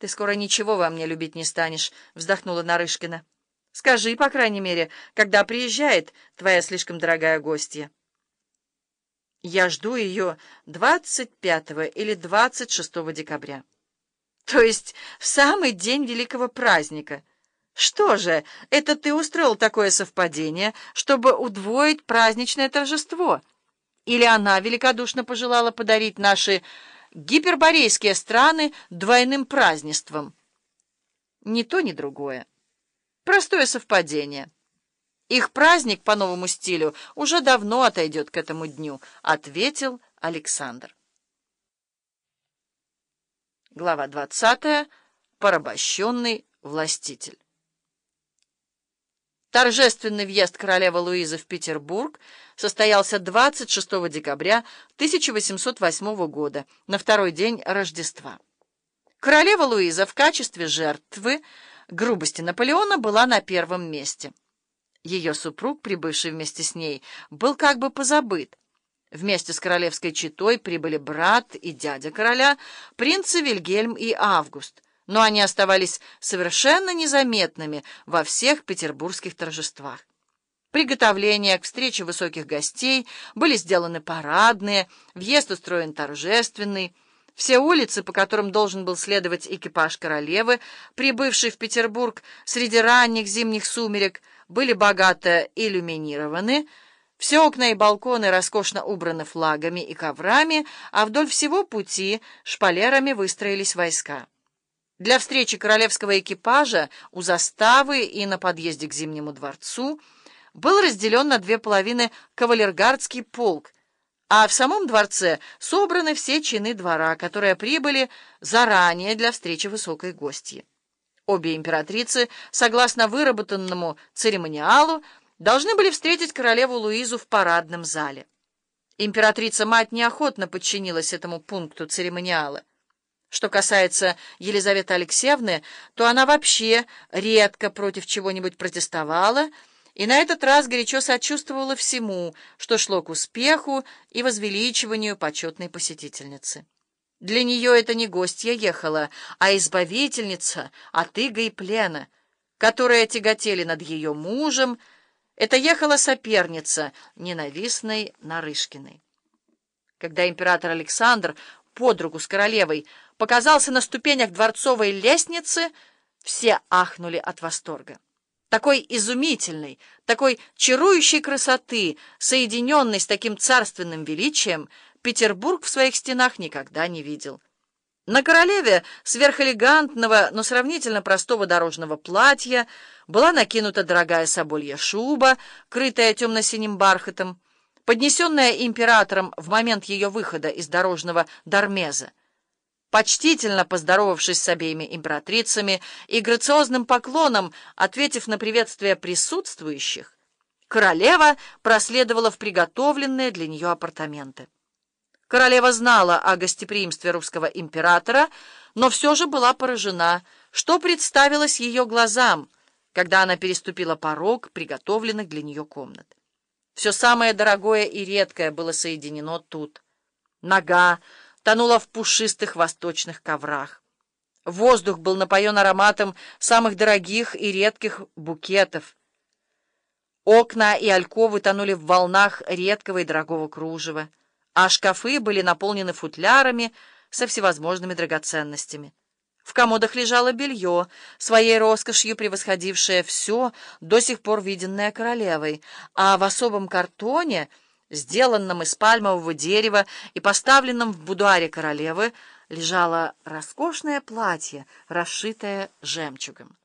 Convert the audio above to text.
«Ты скоро ничего во мне любить не станешь», — вздохнула Нарышкина. «Скажи, по крайней мере, когда приезжает твоя слишком дорогая гостья». «Я жду ее 25 или 26 декабря». «То есть в самый день великого праздника». «Что же, это ты устроил такое совпадение, чтобы удвоить праздничное торжество? Или она великодушно пожелала подарить наши гиперборейские страны двойным празднеством. Ни то, ни другое. Простое совпадение. Их праздник по новому стилю уже давно отойдет к этому дню, ответил Александр. Глава 20. Порабощенный властитель. Торжественный въезд королевы Луизы в Петербург состоялся 26 декабря 1808 года, на второй день Рождества. Королева Луиза в качестве жертвы грубости Наполеона была на первом месте. Ее супруг, прибывший вместе с ней, был как бы позабыт. Вместе с королевской четой прибыли брат и дядя короля, принцы Вильгельм и Август – но они оставались совершенно незаметными во всех петербургских торжествах. Приготовления к встрече высоких гостей были сделаны парадные, въезд устроен торжественный. Все улицы, по которым должен был следовать экипаж королевы, прибывший в Петербург среди ранних зимних сумерек, были богато иллюминированы, все окна и балконы роскошно убраны флагами и коврами, а вдоль всего пути шпалерами выстроились войска. Для встречи королевского экипажа у заставы и на подъезде к Зимнему дворцу был разделен на две половины кавалергардский полк, а в самом дворце собраны все чины двора, которые прибыли заранее для встречи высокой гостьи. Обе императрицы, согласно выработанному церемониалу, должны были встретить королеву Луизу в парадном зале. Императрица-мать неохотно подчинилась этому пункту церемониала. Что касается Елизаветы Алексеевны, то она вообще редко против чего-нибудь протестовала и на этот раз горячо сочувствовала всему, что шло к успеху и возвеличиванию почетной посетительницы. Для нее это не гостья ехала, а избавительница от иго и плена, которая тяготели над ее мужем, это ехала соперница ненавистной Нарышкиной. Когда император Александр под руку с королевой показался на ступенях дворцовой лестницы, все ахнули от восторга. Такой изумительной, такой чарующей красоты, соединенной с таким царственным величием, Петербург в своих стенах никогда не видел. На королеве сверхэлегантного, но сравнительно простого дорожного платья была накинута дорогая соболья шуба, крытая темно-синим бархатом, поднесенная императором в момент ее выхода из дорожного дармеза. Почтительно поздоровавшись с обеими императрицами и грациозным поклоном, ответив на приветствие присутствующих, королева проследовала в приготовленные для нее апартаменты. Королева знала о гостеприимстве русского императора, но все же была поражена, что представилось ее глазам, когда она переступила порог приготовленных для нее комнат. Все самое дорогое и редкое было соединено тут. Нога, тонула в пушистых восточных коврах. Воздух был напоен ароматом самых дорогих и редких букетов. Окна и альковы тонули в волнах редкого и дорогого кружева, а шкафы были наполнены футлярами со всевозможными драгоценностями. В комодах лежало белье, своей роскошью превосходившее все, до сих пор виденное королевой, а в особом картоне — сделанном из пальмового дерева и поставленном в будуаре королевы, лежало роскошное платье, расшитое жемчугом.